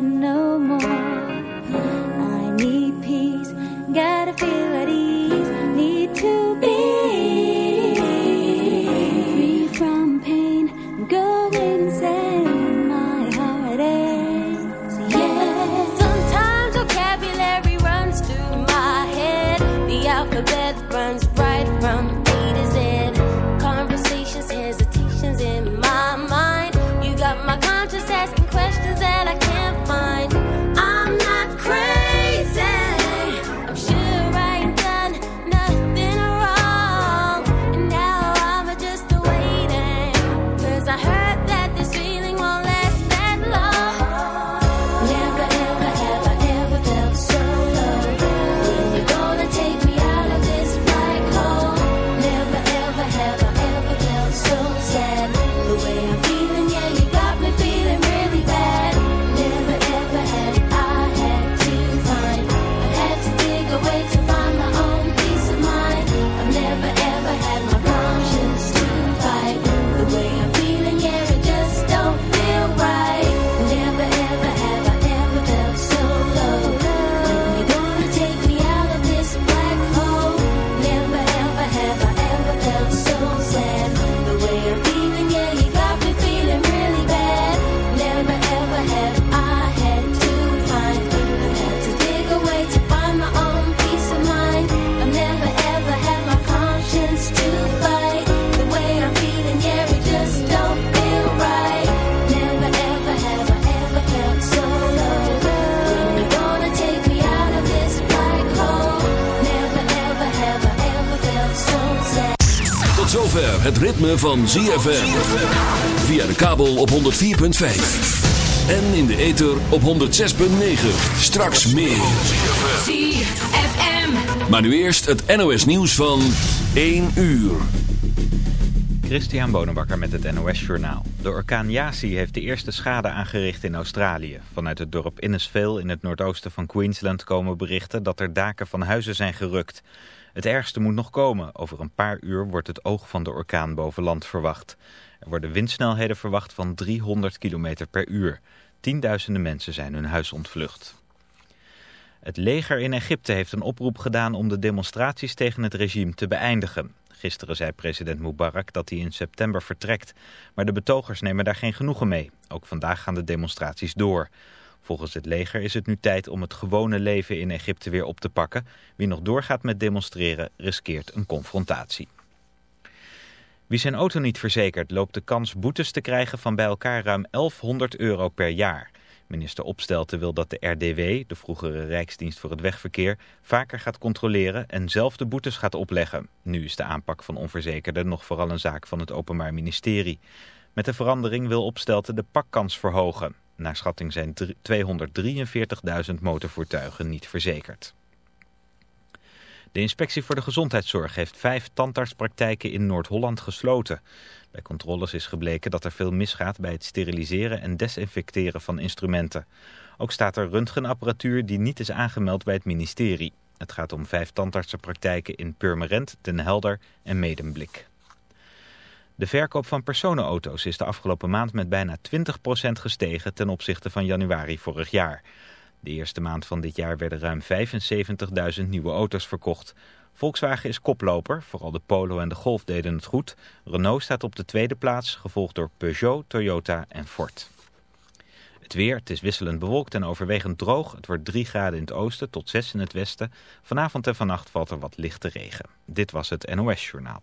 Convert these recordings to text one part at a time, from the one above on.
no Tot zover het ritme van ZFM. Via de kabel op 104.5. En in de ether op 106.9. Straks meer. ZFM. Maar nu eerst het NOS nieuws van 1 uur. Christian Bonenbakker met het NOS Journaal. De orkaan Yasi heeft de eerste schade aangericht in Australië. Vanuit het dorp Innisfail in het noordoosten van Queensland komen berichten dat er daken van huizen zijn gerukt. Het ergste moet nog komen. Over een paar uur wordt het oog van de orkaan boven land verwacht. Er worden windsnelheden verwacht van 300 km per uur. Tienduizenden mensen zijn hun huis ontvlucht. Het leger in Egypte heeft een oproep gedaan om de demonstraties tegen het regime te beëindigen. Gisteren zei president Mubarak dat hij in september vertrekt. Maar de betogers nemen daar geen genoegen mee. Ook vandaag gaan de demonstraties door. Volgens het leger is het nu tijd om het gewone leven in Egypte weer op te pakken. Wie nog doorgaat met demonstreren riskeert een confrontatie. Wie zijn auto niet verzekert loopt de kans boetes te krijgen van bij elkaar ruim 1100 euro per jaar. Minister Opstelten wil dat de RDW, de vroegere Rijksdienst voor het Wegverkeer, vaker gaat controleren en zelf de boetes gaat opleggen. Nu is de aanpak van onverzekerden nog vooral een zaak van het Openbaar Ministerie. Met de verandering wil Opstelten de pakkans verhogen. Naar schatting zijn 243.000 motorvoertuigen niet verzekerd. De inspectie voor de gezondheidszorg heeft vijf tandartspraktijken in Noord-Holland gesloten. Bij controles is gebleken dat er veel misgaat bij het steriliseren en desinfecteren van instrumenten. Ook staat er röntgenapparatuur die niet is aangemeld bij het ministerie. Het gaat om vijf tandartsenpraktijken in Purmerend, Den Helder en Medemblik. De verkoop van personenauto's is de afgelopen maand met bijna 20% gestegen ten opzichte van januari vorig jaar. De eerste maand van dit jaar werden ruim 75.000 nieuwe auto's verkocht. Volkswagen is koploper, vooral de Polo en de Golf deden het goed. Renault staat op de tweede plaats, gevolgd door Peugeot, Toyota en Ford. Het weer, het is wisselend bewolkt en overwegend droog. Het wordt 3 graden in het oosten tot 6 in het westen. Vanavond en vannacht valt er wat lichte regen. Dit was het NOS Journaal.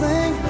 sing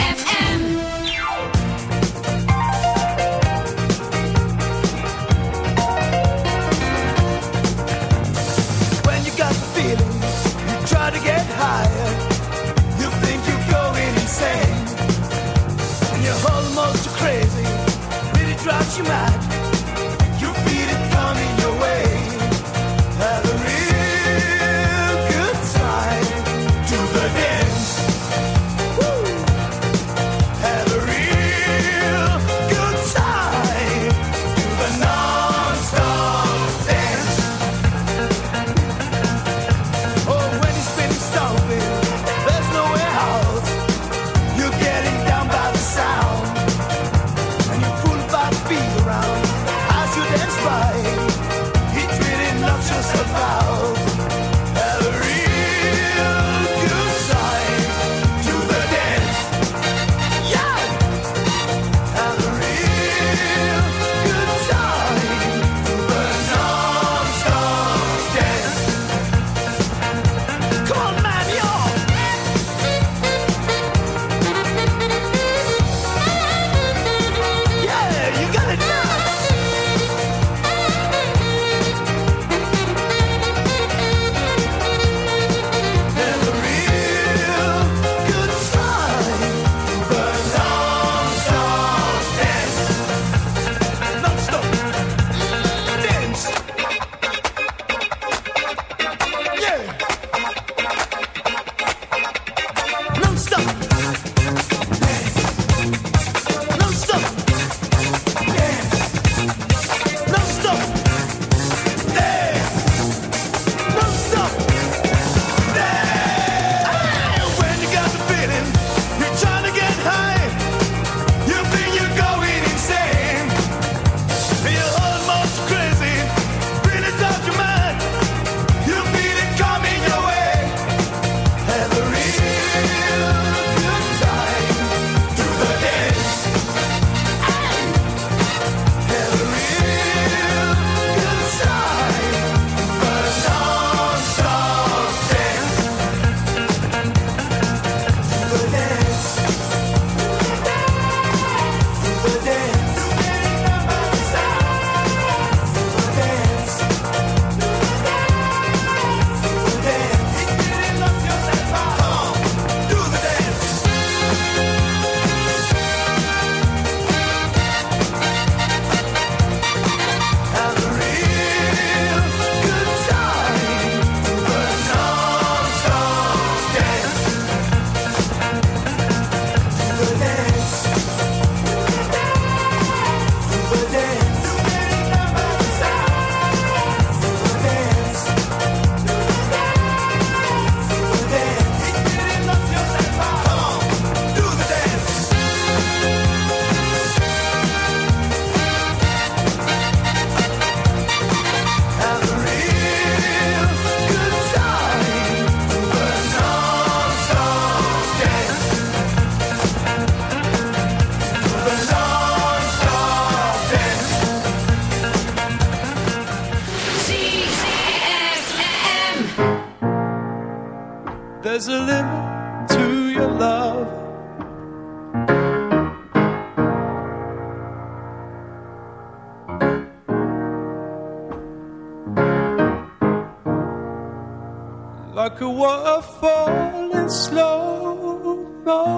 A waterfall in slow motion.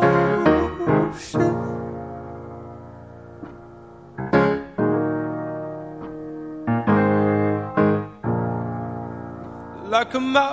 Like a map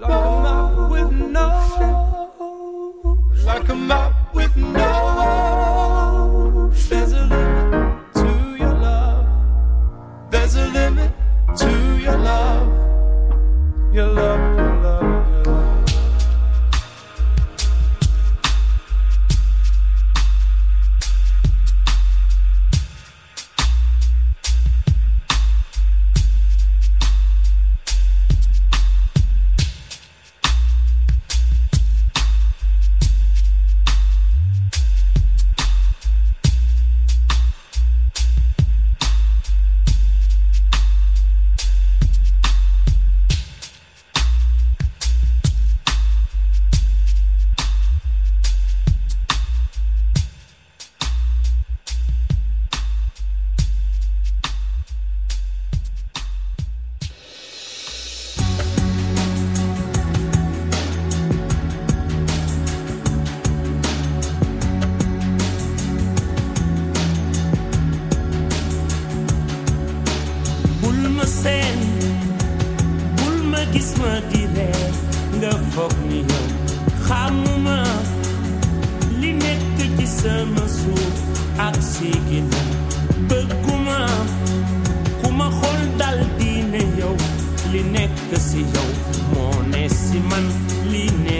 Like a map with no. Like a map with no. Ak si ginnaaw bëgguma ku ma xool li li ne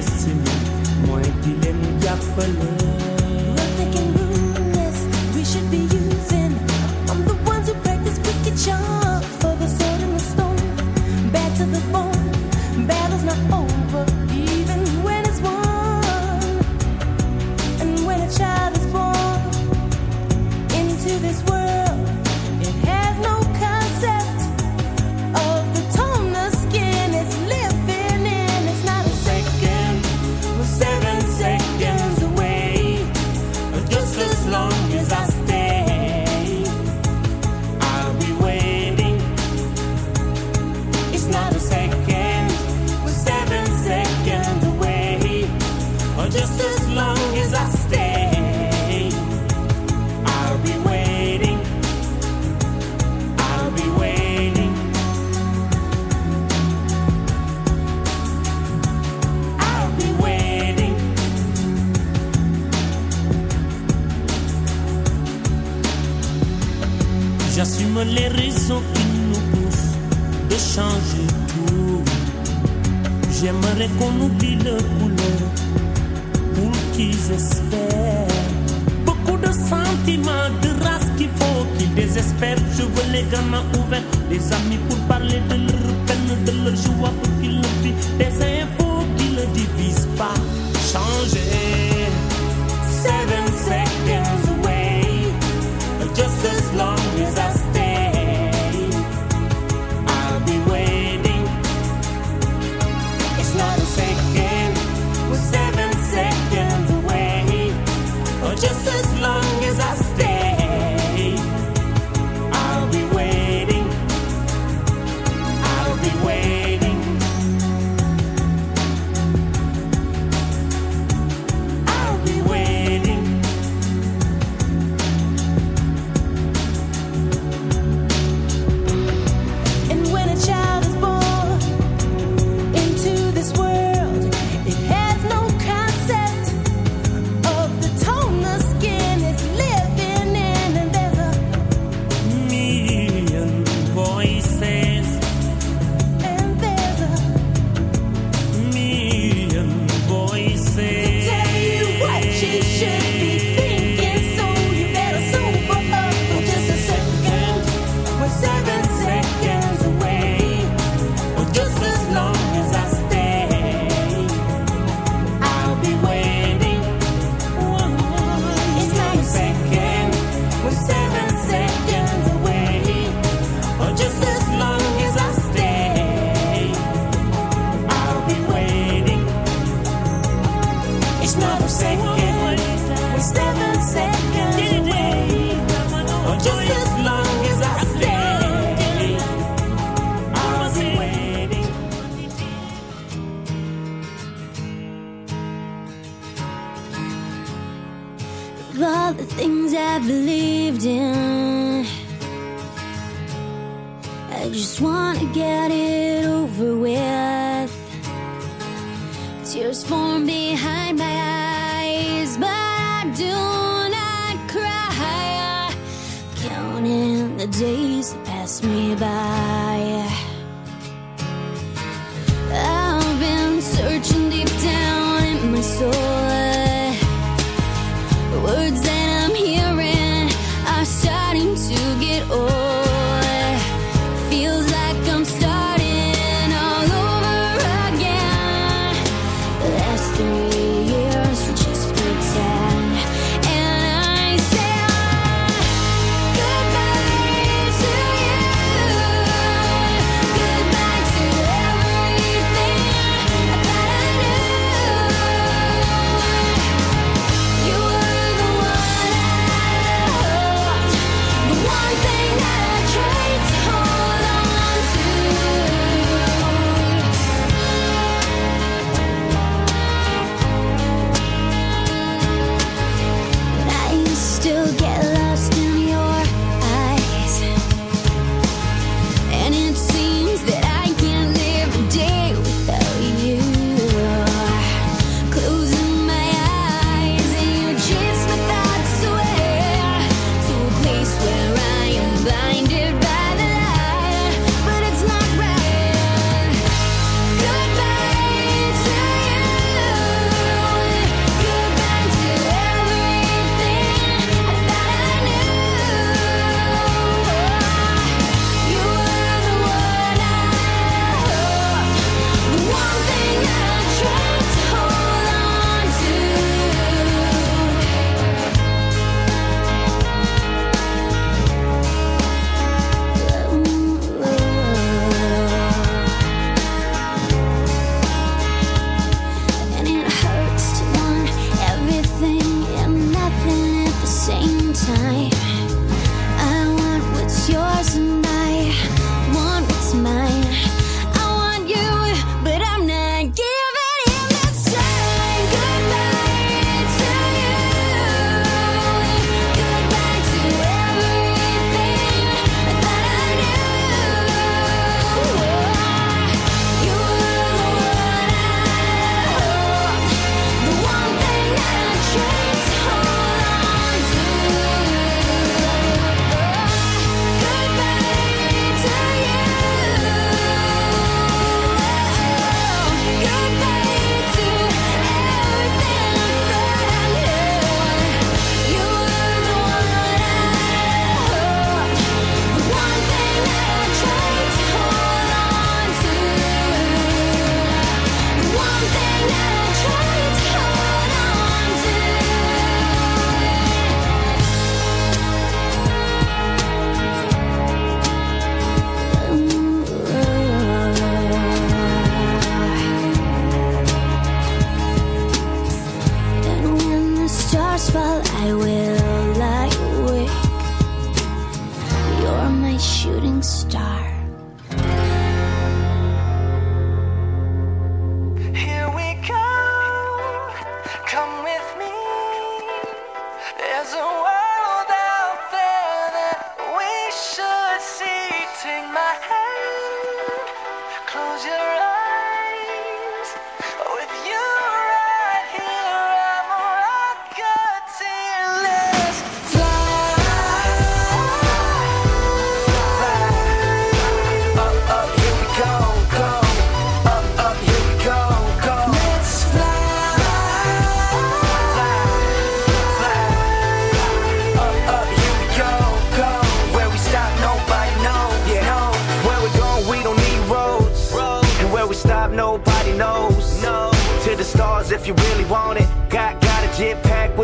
days that pass me by.